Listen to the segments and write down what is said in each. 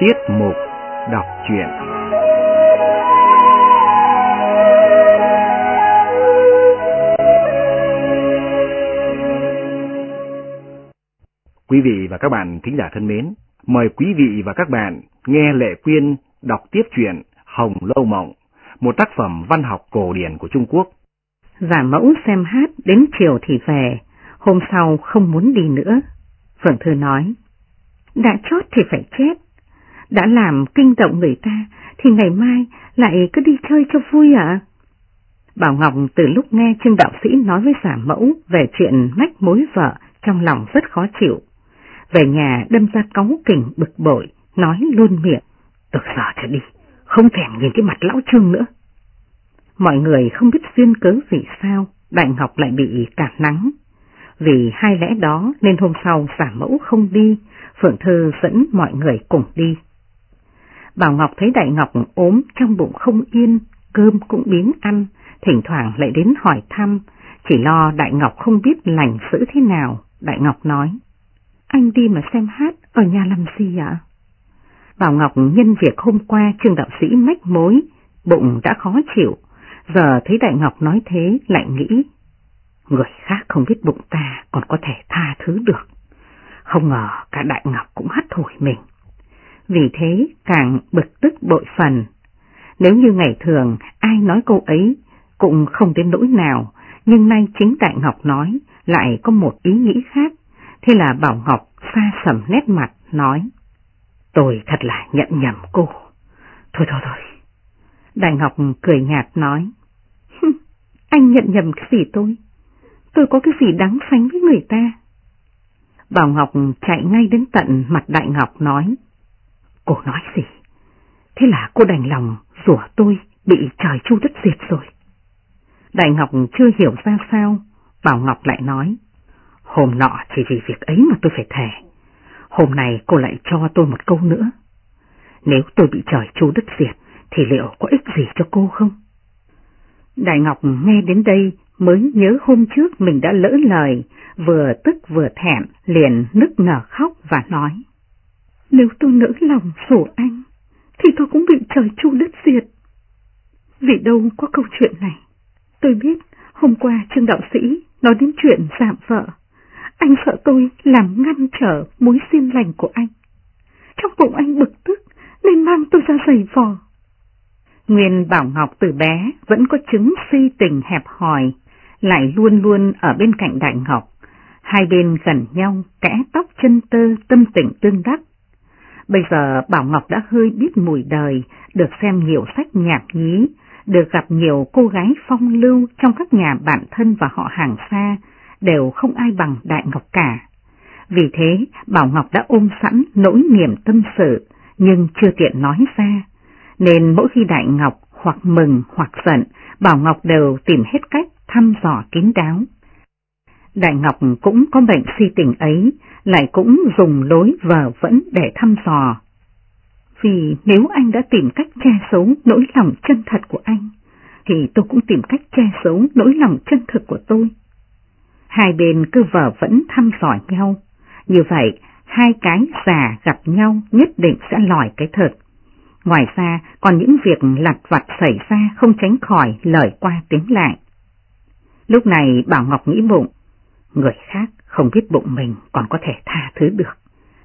Tiết mục đọc truyện Quý vị và các bạn thính giả thân mến, mời quý vị và các bạn nghe Lệ Quyên đọc tiếp truyện Hồng Lâu Mộng, một tác phẩm văn học cổ điển của Trung Quốc. Giả mẫu xem hát đến chiều thì về, hôm sau không muốn đi nữa. Phượng Thư nói, đã chót thì phải chết, đã làm kinh động người ta thì ngày mai lại cứ đi chơi cho vui ạ. Bảo Ngọc từ lúc nghe Trương Đạo Sĩ nói với giả mẫu về chuyện mách mối vợ trong lòng rất khó chịu. Về nhà đâm ra cáu kỉnh bực bội, nói luôn miệng, từ giờ trở đi, không thèm nhìn cái mặt lão Trương nữa. Mọi người không biết duyên cớ vì sao Đại Ngọc lại bị cảm nắng. Vì hai lẽ đó nên hôm sau giả mẫu không đi, Phượng Thư dẫn mọi người cùng đi. Bảo Ngọc thấy Đại Ngọc ốm trong bụng không yên, cơm cũng biến ăn, thỉnh thoảng lại đến hỏi thăm, chỉ lo Đại Ngọc không biết lành xử thế nào. Đại Ngọc nói, anh đi mà xem hát ở nhà làm gì ạ? Bảo Ngọc nhân việc hôm qua trương đạo sĩ mách mối, bụng đã khó chịu, giờ thấy Đại Ngọc nói thế lại nghĩ, người khác không biết bụng ta còn có thể tha thứ được. Không ngờ cả Đại Ngọc cũng hắt thổi mình. Vì thế càng bực tức bội phần. Nếu như ngày thường ai nói câu ấy cũng không đến nỗi nào, nhưng nay chính Đại Ngọc nói lại có một ý nghĩ khác. Thế là Bảo Ngọc xa sầm nét mặt nói, tôi thật là nhận nhầm cô. Thôi thôi thôi. Đại Ngọc cười nhạt nói, anh nhận nhầm cái gì tôi? Tôi có cái gì đáng sánh với người ta? Bảo Ngọc chạy ngay đến tận mặt Đại Ngọc nói, cô nói gì? Thế là cô đành lòng rủa tôi bị trời chu đất diệt rồi. Đại Ngọc chưa hiểu ra sao, Bảo Ngọc lại nói, hôm nọ chỉ vì việc ấy mà tôi phải thề. Hôm nay cô lại cho tôi một câu nữa. Nếu tôi bị trời chu đất diệt, thì liệu có ích gì cho cô không? Đại Ngọc nghe đến đây mới nhớ hôm trước mình đã lỡ lời, vừa tức vừa thẹn, liền nức nở khóc và nói. Nếu tôi nỡ lòng sổ anh, thì tôi cũng bị trời chu đất diệt. Vì đâu có câu chuyện này. Tôi biết hôm qua Trương Đạo Sĩ nói đến chuyện giảm vợ. Anh sợ tôi làm ngăn trở mối xin lành của anh. Trong bụng anh bực tức nên mang tôi ra giày vò. Nguyên Bảo Ngọc từ bé vẫn có chứng si tình hẹp hòi, lại luôn luôn ở bên cạnh Đại Ngọc. Hai bên gần nhau, kẽ tóc chân tơ, tâm tình tương đắc. Bây giờ Bảo Ngọc đã hơi biết mùi đời, được xem nhiều sách nhạc nhí, được gặp nhiều cô gái phong lưu trong các nhà bạn thân và họ hàng xa, đều không ai bằng Đại Ngọc cả. Vì thế, Bảo Ngọc đã ôm sẵn nỗi niềm tâm sự, nhưng chưa tiện nói ra. Nên mỗi khi Đại Ngọc hoặc mừng hoặc giận, Bảo Ngọc đều tìm hết cách thăm dò kín đáo. Đại Ngọc cũng có bệnh suy tình ấy, lại cũng dùng lối vờ vẫn để thăm dò. Vì nếu anh đã tìm cách che giấu nỗi lòng chân thật của anh, thì tôi cũng tìm cách che giấu nỗi lòng chân thực của tôi. Hai bên cứ vờ vẫn thăm dò nhau, như vậy hai cái già gặp nhau nhất định sẽ lòi cái thật. Ngoài ra còn những việc lặt vặt xảy ra không tránh khỏi lời qua tiếng lại. Lúc này Bảo Ngọc nghĩ bụng, người khác không biết bụng mình còn có thể tha thứ được.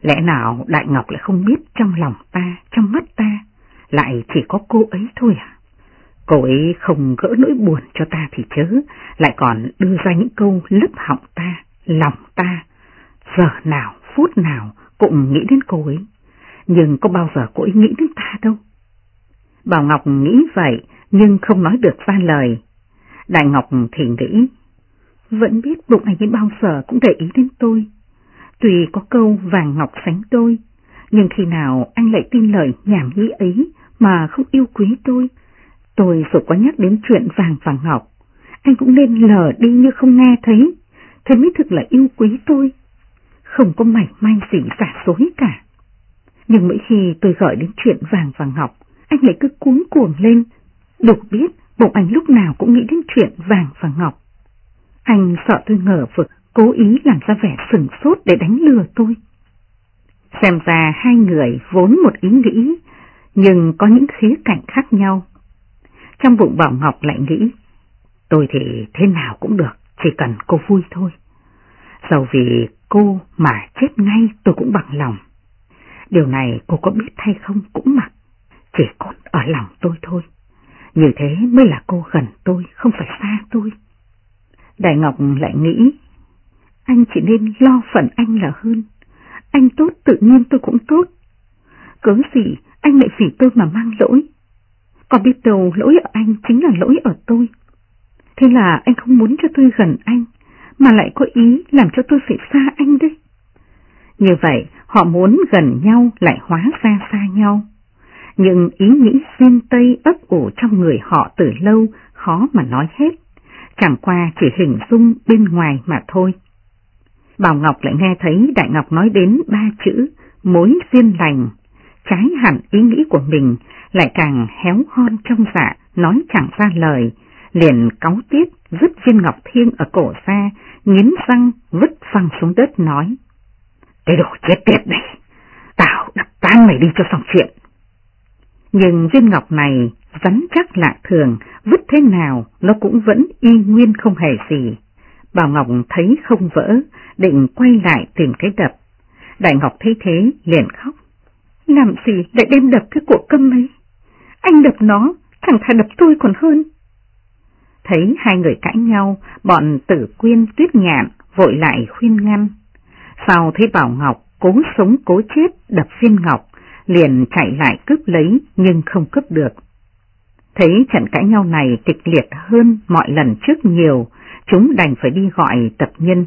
Lẽ nào Đại Ngọc lại không biết trong lòng ta, trong mắt ta, lại chỉ có cô ấy thôi à? Cô ấy không gỡ nỗi buồn cho ta thì chớ, lại còn đưa ra những câu lấp họng ta, lòng ta. Giờ nào, phút nào cũng nghĩ đến cô ấy, nhưng có bao giờ cô ấy nghĩ đến ta đâu. Bảo Ngọc nghĩ vậy nhưng không nói được ra lời. Đại Ngọc thì nghĩ, vẫn biết bụng anh ấy bao giờ cũng để ý đến tôi. Tuy có câu vàng ngọc sánh tôi, nhưng khi nào anh lại tin lời nhảm nhí ấy mà không yêu quý tôi. Tôi rồi có nhắc đến chuyện vàng và ngọc, anh cũng nên lờ đi như không nghe thấy, thế mới thực là yêu quý tôi. Không có mảnh may gì giả dối cả. Nhưng mỗi khi tôi gọi đến chuyện vàng và ngọc, anh lại cứ cuốn cuồng lên. Đủ biết bụng anh lúc nào cũng nghĩ đến chuyện vàng và ngọc. Anh sợ tôi ngờ vực, cố ý làm ra vẻ sừng sốt để đánh lừa tôi. Xem ra hai người vốn một ý nghĩ, nhưng có những khía cạnh khác nhau. Trong bụng Bảo Ngọc lại nghĩ, tôi thì thế nào cũng được, chỉ cần cô vui thôi. Dầu vì cô mà chết ngay tôi cũng bằng lòng. Điều này cô có biết hay không cũng mặc, chỉ còn ở lòng tôi thôi. Như thế mới là cô gần tôi, không phải xa tôi. Đại Ngọc lại nghĩ, anh chỉ nên lo phần anh là hơn. Anh tốt tự nhiên tôi cũng tốt. Cớ gì anh lại vì tôi mà mang lỗi. còn biết đâu lỗi ở anh chính là lỗi ở tôi. Thế là anh không muốn cho tôi gần anh, mà lại có ý làm cho tôi phải xa anh đấy. Như vậy, họ muốn gần nhau lại hóa ra xa nhau. Nhưng ý nghĩ xuyên tây ấp ủ trong người họ từ lâu khó mà nói hết, chẳng qua chỉ hình dung bên ngoài mà thôi. Bảo Ngọc lại nghe thấy Đại Ngọc nói đến ba chữ mối duyên lành, trái hẳn ý nghĩ của mình lại càng héo hon trong dạ, nói chẳng ra lời, liền cáu tiết vứt viên ngọc thiên ở cổ ra, nghiến răng vứt phăng xuống đất nói. Cái đồ chết tiệt này, tao đập tan mày đi cho xong chuyện. Nhưng viên ngọc này rắn chắc lạ thường, vứt thế nào nó cũng vẫn y nguyên không hề gì. Bảo Ngọc thấy không vỡ, định quay lại tìm cái đập. Đại Ngọc thấy thế liền khóc. Làm gì lại đem đập cái cuộc câm ấy? Anh đập nó, thằng thà đập tôi còn hơn. Thấy hai người cãi nhau, bọn tử quyên tuyết nhạn vội lại khuyên ngăn. Sau thấy Bảo Ngọc cố sống cố chết đập viên ngọc, liền chạy lại cướp lấy nhưng không cướp được. Thấy trận cãi nhau này kịch liệt hơn mọi lần trước nhiều, chúng đành phải đi gọi tập nhân.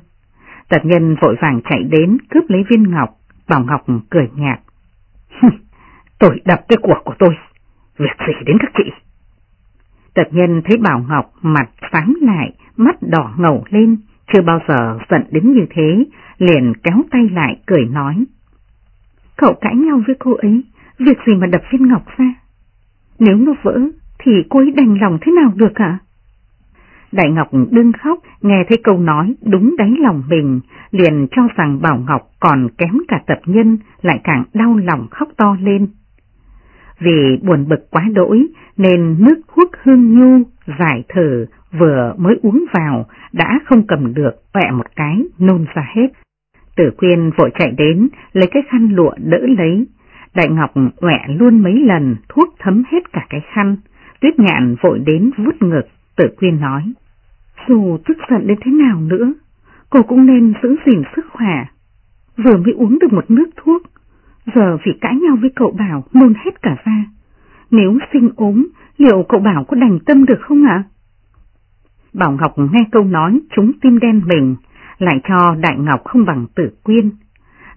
Tập nhân vội vàng chạy đến cướp lấy viên ngọc, Bảo Ngọc cười nhạt. tôi đập cái cuộc của tôi, việc gì đến các chị? Tập nhân thấy Bảo Ngọc mặt sáng lại, mắt đỏ ngầu lên, chưa bao giờ giận đến như thế, liền kéo tay lại cười nói. Cậu cãi nhau với cô ấy, việc gì mà đập viên ngọc ra? Nếu nó vỡ, thì cô ấy đành lòng thế nào được ạ? Đại Ngọc đương khóc, nghe thấy câu nói đúng đáy lòng mình, liền cho rằng Bảo Ngọc còn kém cả tập nhân, lại càng đau lòng khóc to lên. Vì buồn bực quá đỗi, nên nước thuốc hương nhu, giải thở vừa mới uống vào, đã không cầm được, vẹ một cái, nôn ra hết. Tử quyên vội chạy đến, lấy cái khăn lụa đỡ lấy. Đại Ngọc quẹ luôn mấy lần, thuốc thấm hết cả cái khăn. Tuyết nhạn vội đến vút ngực, tử quyên nói. Dù tức giận đến thế nào nữa, cô cũng nên giữ gìn sức khỏe. Vừa mới uống được một nước thuốc, giờ vì cãi nhau với cậu Bảo nôn hết cả ra. Nếu sinh ốm, liệu cậu Bảo có đành tâm được không ạ? Bảo Ngọc nghe câu nói chúng tim đen mình, lại cho Đại Ngọc không bằng tử quyên.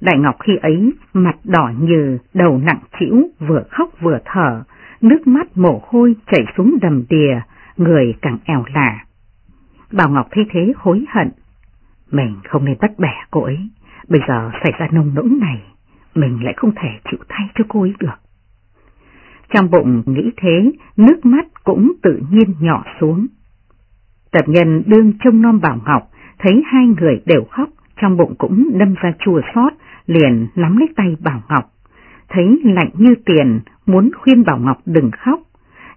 Đại Ngọc khi ấy mặt đỏ như đầu nặng chịu, vừa khóc vừa thở, nước mắt mồ hôi chảy xuống đầm đìa, người càng ẻo lạ. Bảo Ngọc thấy thế hối hận. Mình không nên bắt bẻ cô ấy, bây giờ xảy ra nông nỗi này, mình lại không thể chịu thay cho cô ấy được. Trong bụng nghĩ thế, nước mắt cũng tự nhiên nhỏ xuống. Tập nhân đương trông non Bảo Ngọc, thấy hai người đều khóc, trong bụng cũng đâm ra chua xót, liền nắm lấy tay Bảo Ngọc. Thấy lạnh như tiền, muốn khuyên Bảo Ngọc đừng khóc,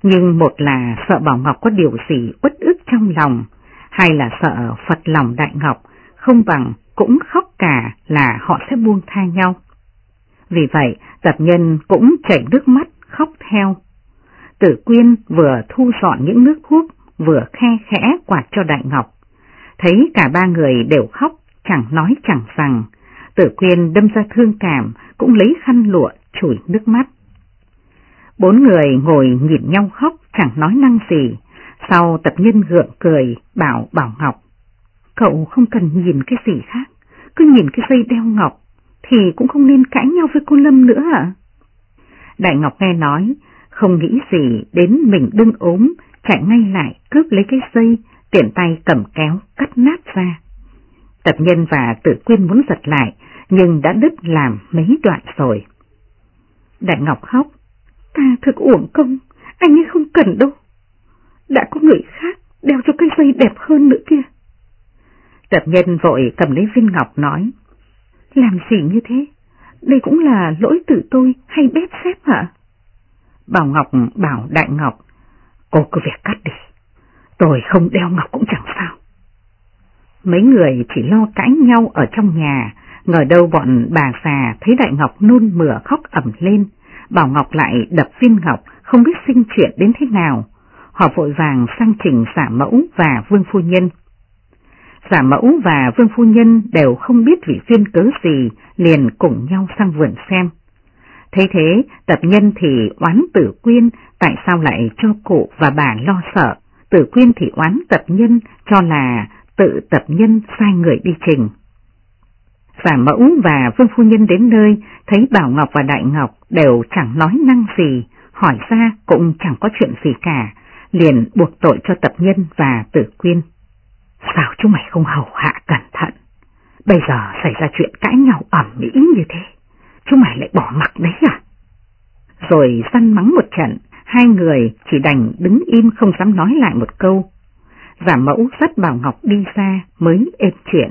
nhưng một là sợ Bảo Ngọc có điều gì uất ức trong lòng, hay là sợ Phật lòng Đại Ngọc, không bằng cũng khóc cả là họ sẽ buông tha nhau. Vì vậy, tập nhân cũng chảy nước mắt khóc theo. Tử Quyên vừa thu dọn những nước thuốc, vừa khe khẽ quạt cho Đại Ngọc. Thấy cả ba người đều khóc, chẳng nói chẳng rằng, Tử Quyên đâm ra thương cảm, cũng lấy khăn lụa chùi nước mắt. Bốn người ngồi nhìn nhau khóc, chẳng nói năng gì. Sau tập nhân gượng cười, bảo Bảo Ngọc. Cậu không cần nhìn cái gì khác, cứ nhìn cái dây đeo ngọc, thì cũng không nên cãi nhau với cô Lâm nữa à? Đại Ngọc nghe nói, không nghĩ gì đến mình đưng ốm, chạy ngay lại cướp lấy cái dây, tiện tay cầm kéo cắt nát ra. Tập nhân và tự quyên muốn giật lại, nhưng đã đứt làm mấy đoạn rồi. Đại Ngọc khóc, ta thực uổng công, anh ấy không cần đâu. Đã có người khác đeo cho cái dây đẹp hơn nữa kia. Tập nhân vội cầm lấy viên ngọc nói, làm gì như thế, đây cũng là lỗi tự tôi hay bếp xếp hả? Bảo Ngọc bảo Đại Ngọc, cô cứ việc cắt đi, tôi không đeo ngọc cũng chẳng sao. Mấy người chỉ lo cãi nhau ở trong nhà, ngờ đâu bọn bà già thấy Đại Ngọc nôn mửa khóc ẩm lên, Bảo Ngọc lại đập viên ngọc, không biết sinh chuyện đến thế nào. Họ vội vàng sang trình giả mẫu và vương phu nhân. Giả mẫu và vương phu nhân đều không biết vị viên cớ gì, liền cùng nhau sang vườn xem. Thế thế, tập nhân thì oán tử quyên, tại sao lại cho cụ và bà lo sợ, tử quyên thì oán tập nhân cho là tự tập nhân sai người đi trình. Giả mẫu và vương phu nhân đến nơi, thấy Bảo Ngọc và Đại Ngọc đều chẳng nói năng gì, hỏi ra cũng chẳng có chuyện gì cả, liền buộc tội cho tập nhân và tử quyên. Sao chúng mày không hầu hạ cẩn thận? Bây giờ xảy ra chuyện cãi nhau ẩm mỹ như thế, chúng mày lại bỏ mặc đấy à? Rồi săn mắng một trận, hai người chỉ đành đứng im không dám nói lại một câu. Giả mẫu dắt Bảo Ngọc đi ra mới êm chuyện.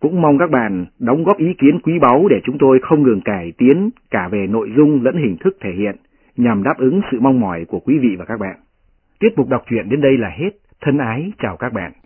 Cũng mong các bạn đóng góp ý kiến quý báu để chúng tôi không ngừng cải tiến cả về nội dung lẫn hình thức thể hiện nhằm đáp ứng sự mong mỏi của quý vị và các bạn. Tiết mục đọc truyện đến đây là hết. Thân ái, chào các bạn.